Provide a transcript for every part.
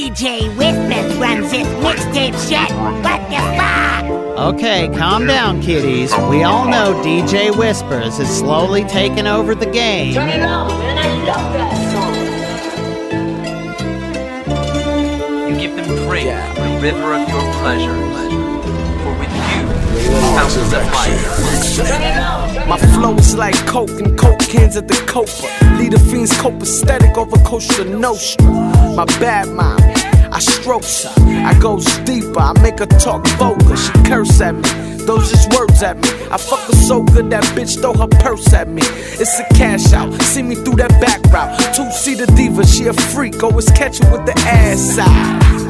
DJ Wispas runs this mixtape shit. What the fuck? Okay, calm down, kiddies. We all know DJ Wispas is slowly taking over the game. Turn it on, man. I love that song. You give them drink from the river of your pleasure. For with you, fountains of life. Turn it on. My like coke and coke cans at the copa. Lead fiends cope aesthetic over Costa Nostra. My bad mom, I stroke her. I goes deeper, I make her talk vulgar. She curse at me, those just words at me. I fuck her so good that bitch throw her purse at me. It's a cash out, see me through that back route. Two seater diva, she a freak, always catch her with the ass out.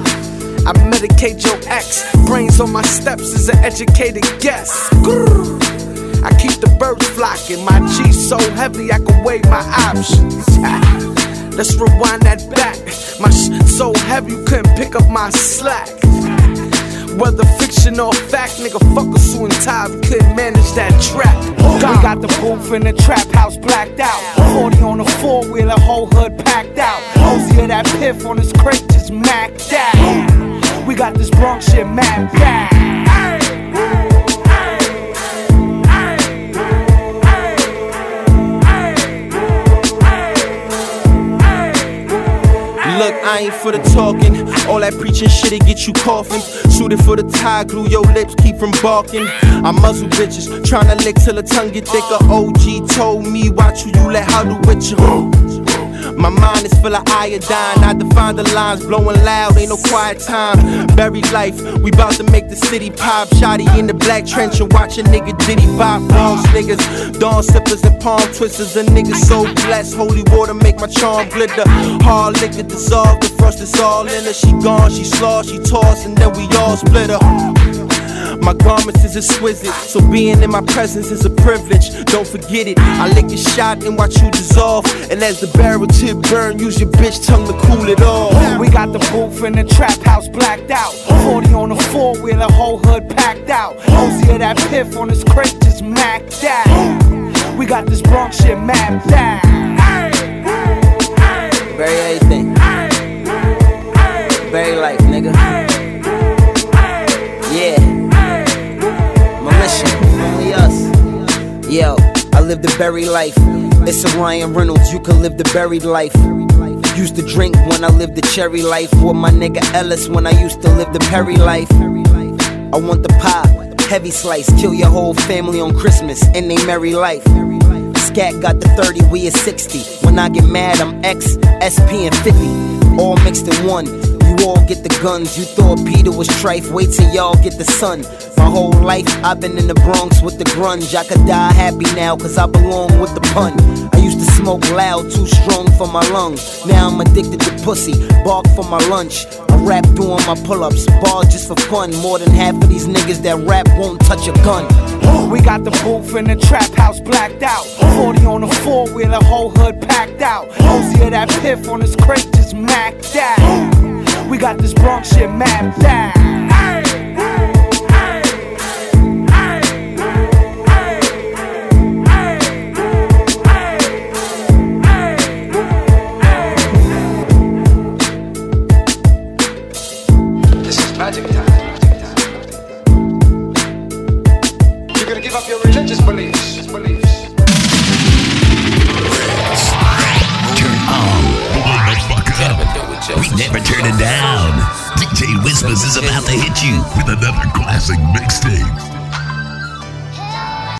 I medicate your ex. Brains on my steps is an educated guess. Grrr. I keep the birds flocking. My G so heavy I can weigh my options. Let's rewind that back. My so heavy you couldn't pick up my slack. Whether fiction or fact, nigga, fuck a suit and tie, we couldn't manage that trap. We got the booth in the trap house blacked out. 40 on the four wheeler, whole hood packed out. Of that piff on his crate just macked out. We got this Bronx shit mapped out. I ain't for the talking. All that preaching shit, it get you coughing. Suited for the tie, glue your lips, keep from barking. I muzzle bitches, tryna lick till the tongue get thicker. OG told me, watch who you let how huddle with you. My mind is full of iodine. I define the lines, blowing loud, ain't no quiet time. Buried life, we bout to make the city pop. Shotty in the black trench and watch a nigga diddy bop. Boss niggas, dawn sippers and palm twisters. A nigga so blessed, holy water make my charm glitter. Hard liquor dissolve, the frost is all in her. She gone, she slaw, she toss, and then we all split her. My garments is exquisite, so being in my presence is a privilege. Don't forget it. I lick a shot and watch you dissolve. And as the barrel tip burn, use your bitch tongue to cool it off. We got the booth in the trap house blacked out. 40 on the four wheeler, whole hood packed out. Of that piff on his crate just macked out. We got this Bronx shit mapped out. Yo, I live the berry life. It's a Ryan Reynolds, you can live the buried life. Used to drink when I lived the cherry life. With my nigga Ellis when I used to live the Perry life. I want the pie, heavy slice, kill your whole family on Christmas and they merry life. Scat got the 30, we is 60. When I get mad, I'm X, SP, and 50. All mixed in one. You all get the guns. You thought Peter was trife. Wait till y'all get the sun. My whole life, I've been in the Bronx with the grunge. I could die happy now, cause I belong with the pun. I used to smoke loud, too strong for my lungs. Now I'm addicted to pussy, bark for my lunch. I rap doing my pull ups, ball just for fun. More than half of these niggas that rap won't touch a gun. We got the booth in the trap house blacked out. 40 on the four wheeler, whole hood packed out. Ozzy that piff on his crate just macked out. We got this Bronx shit mapped out. Beliefs. Turn on. We never turn it down. DJ Wispas is about to hit you with another classic mixtape.